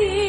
see.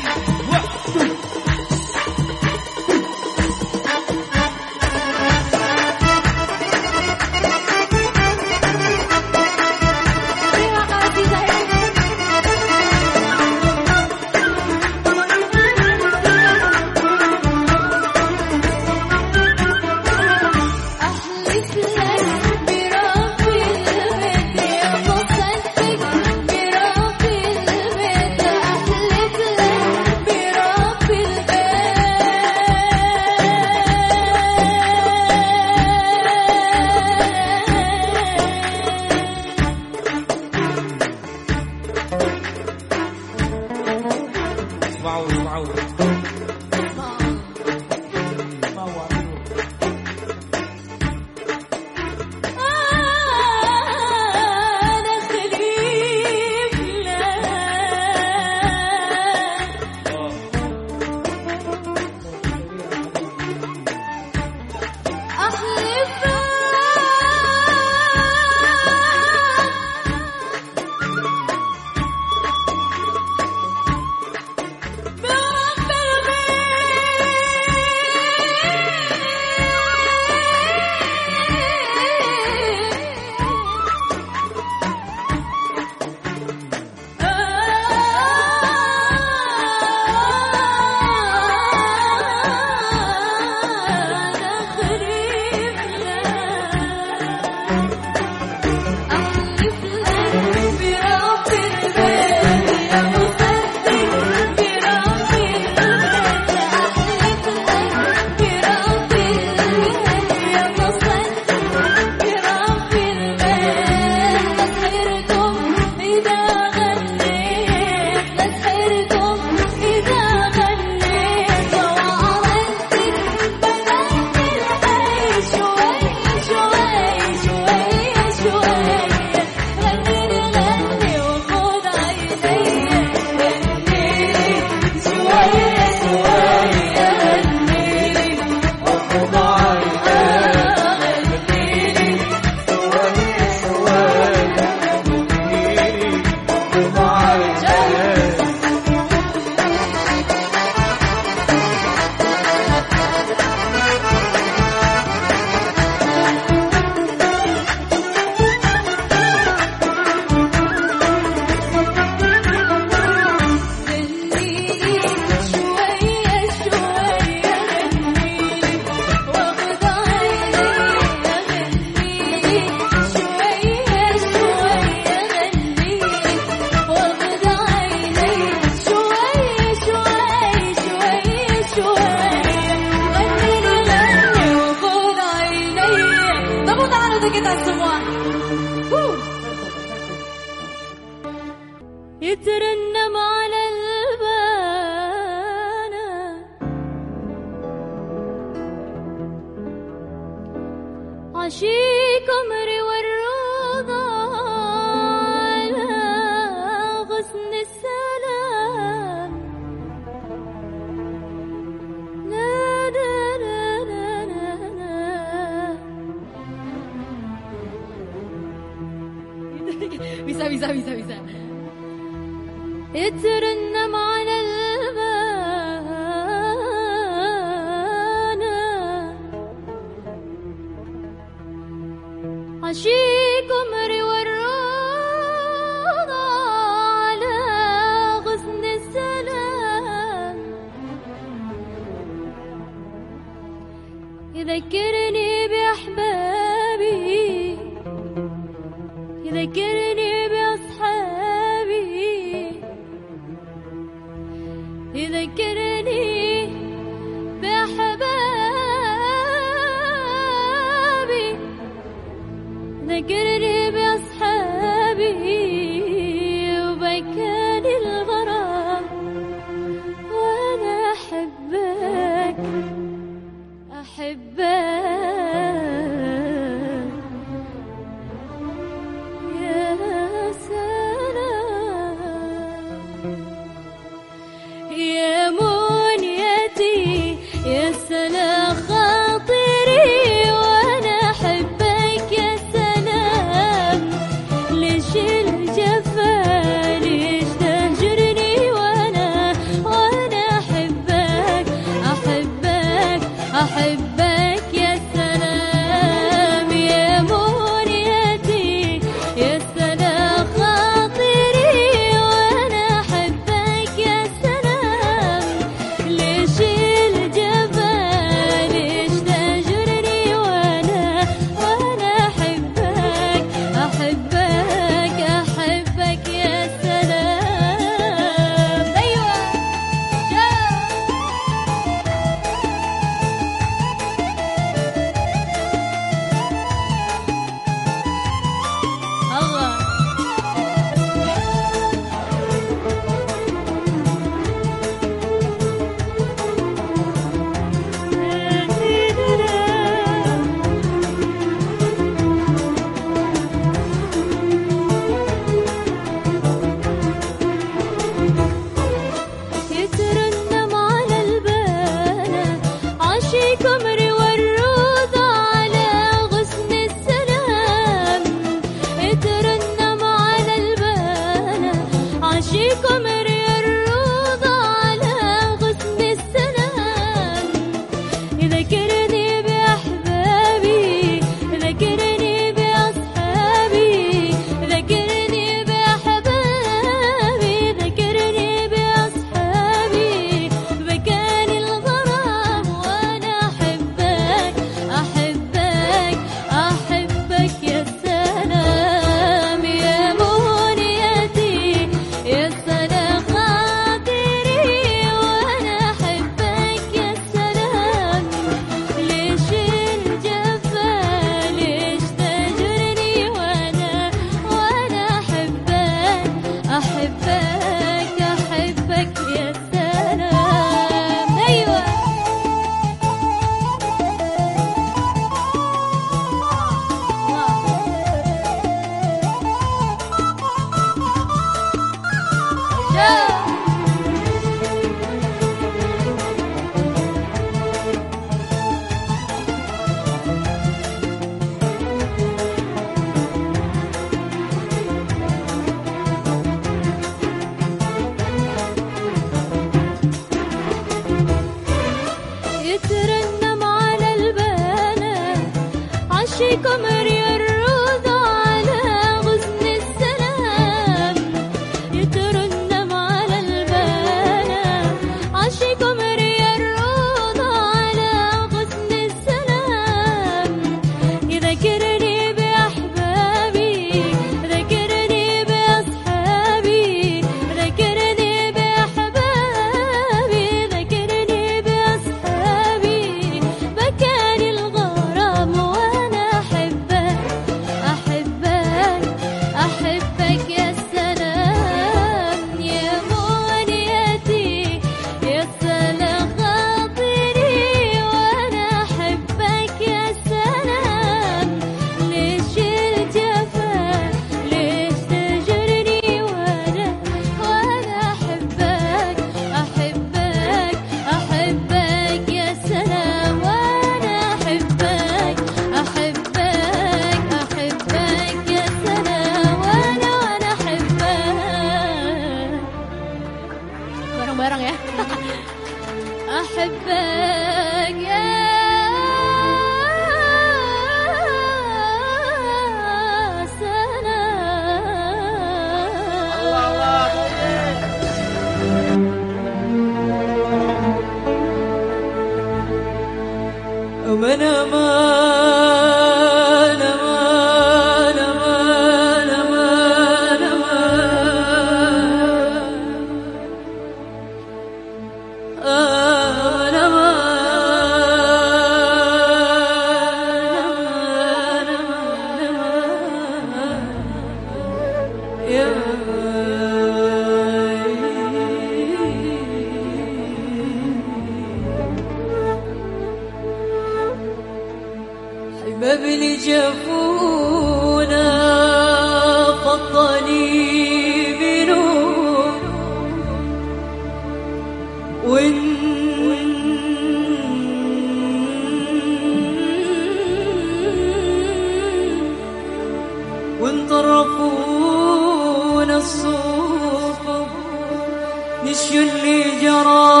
اللي جرى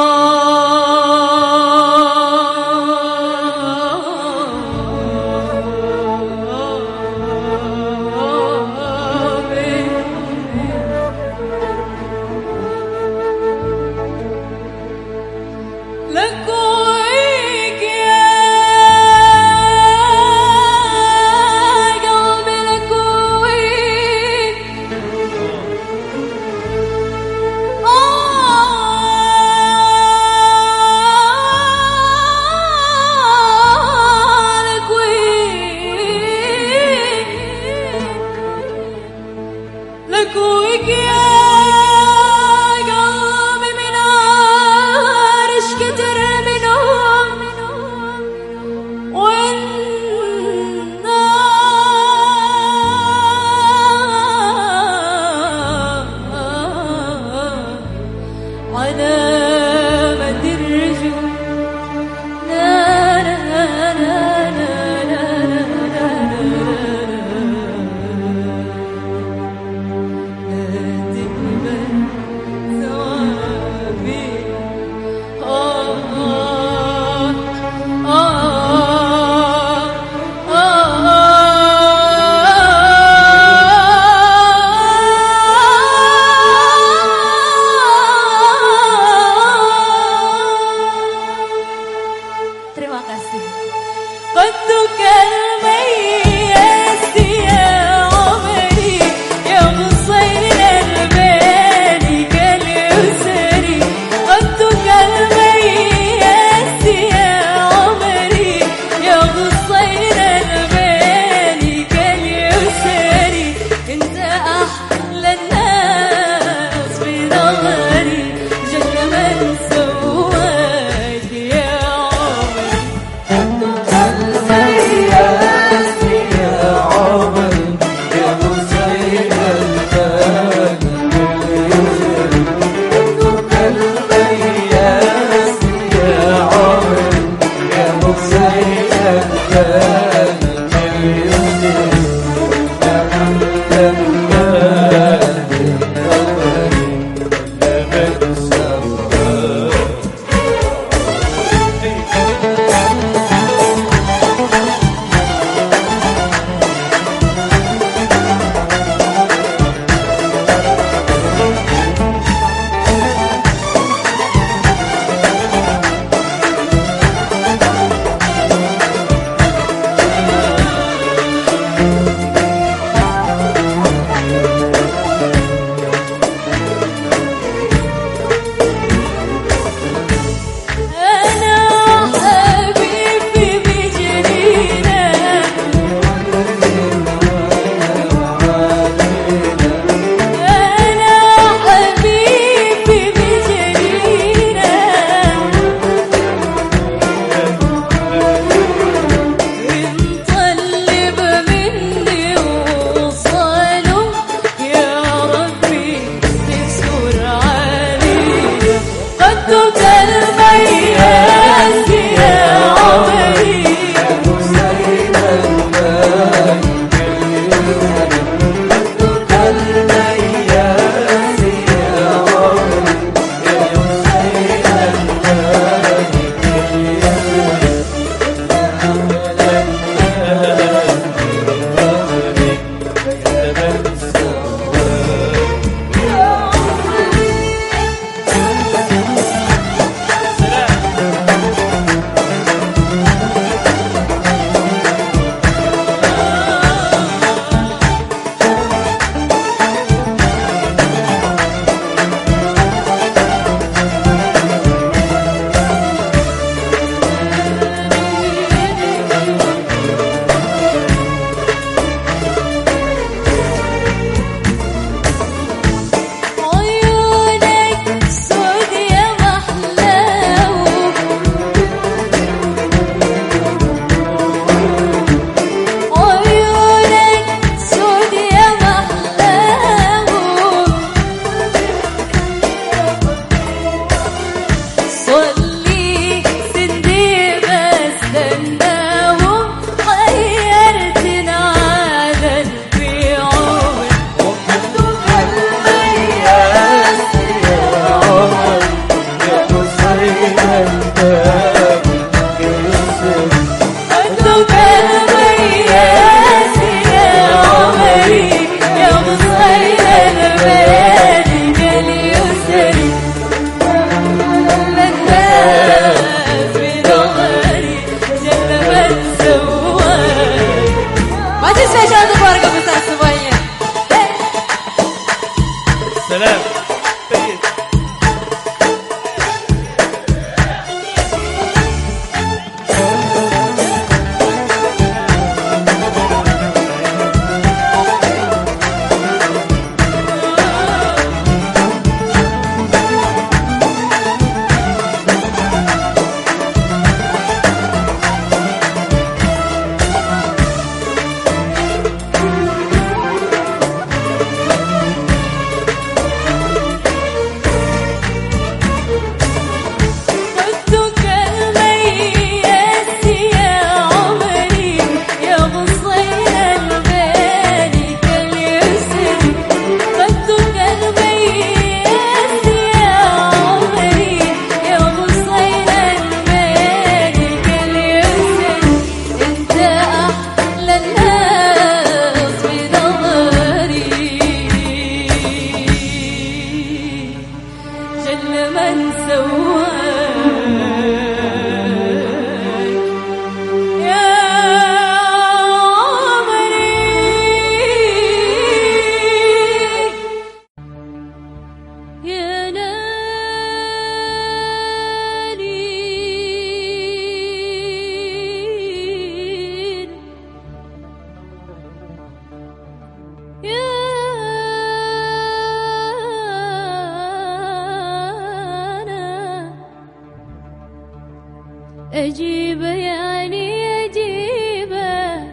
أجيبه يعني أجيبه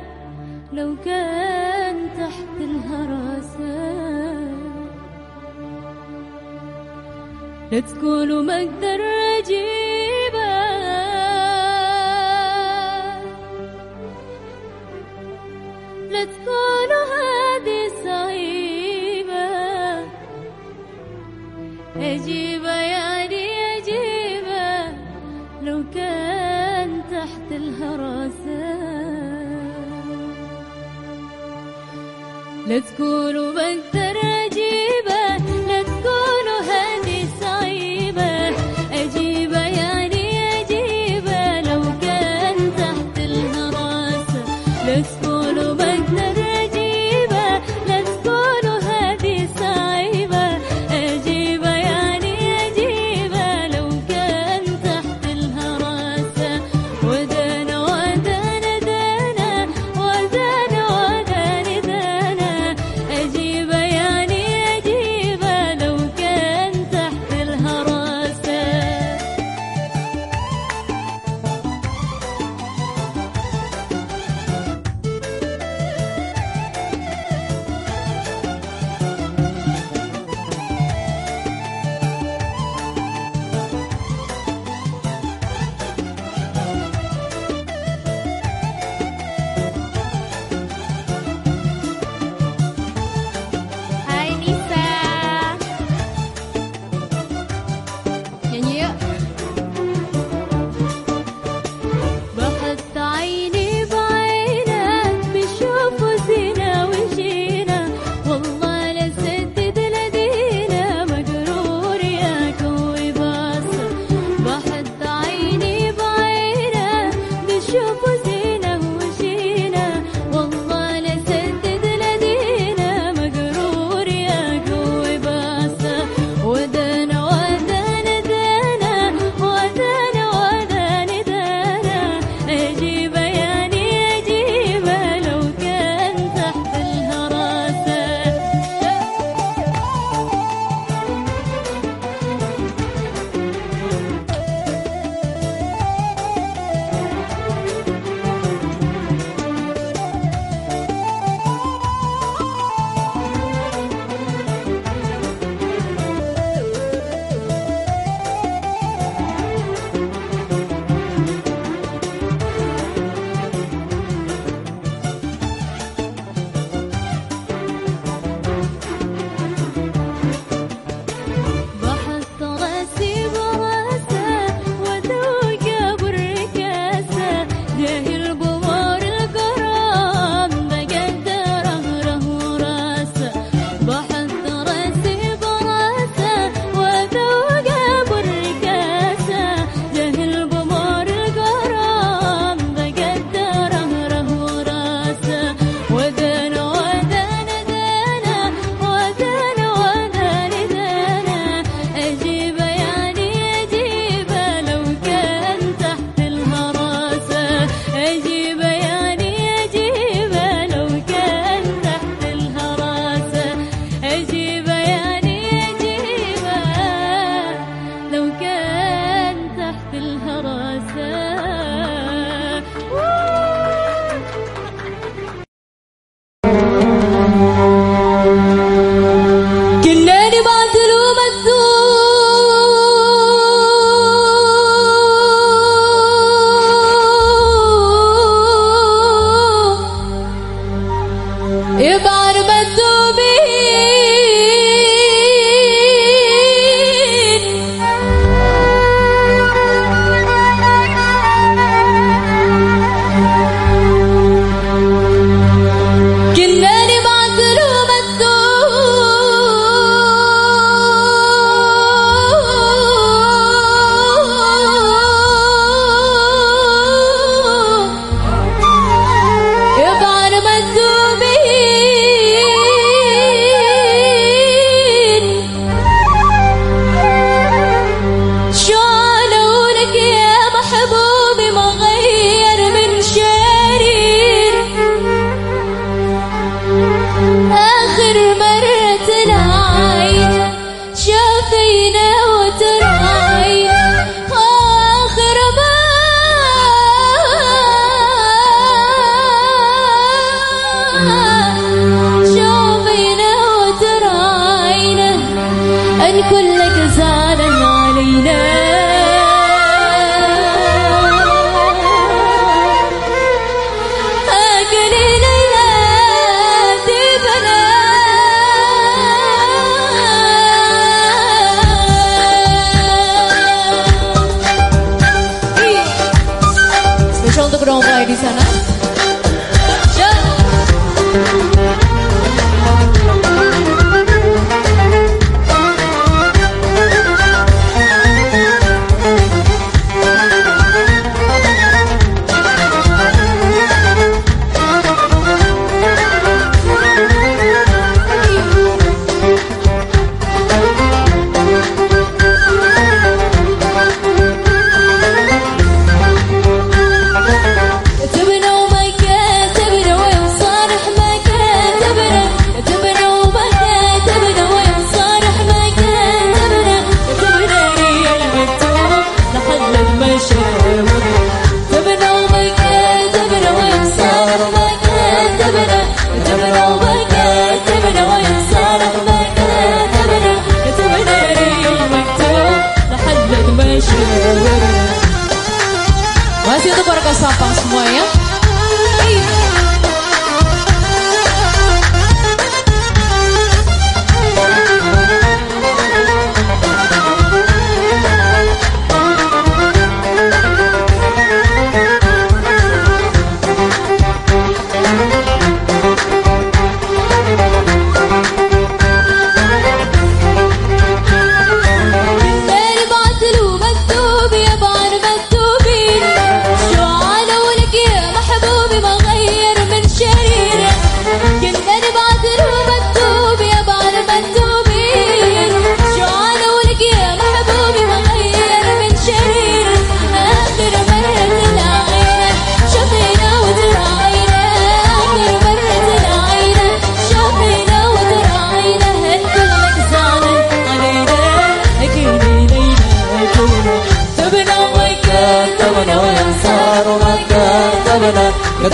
لو كان تحت الهراسة. لا تقولوا ما أقدر أجيبه गुर्व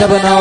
7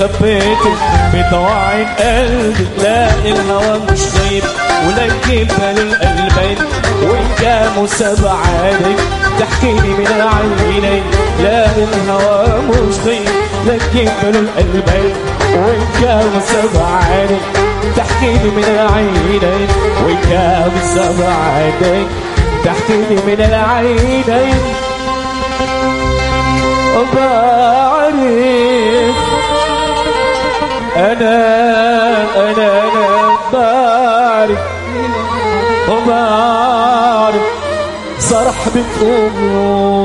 خبيت بضواعي قلبي لا الهوى مش غيب ولا الجبال القلبين وانجاموا سبع عينيك تحكيني من عيني لا الهوى مش غيب لا الجبال القلبين وانجاموا سبع عينيك تحكيني من عيني وانجاموا سبع عينيك تحكيني من العينين. وبعرف أنا أنا أنا بارك بارك صرح بتقوم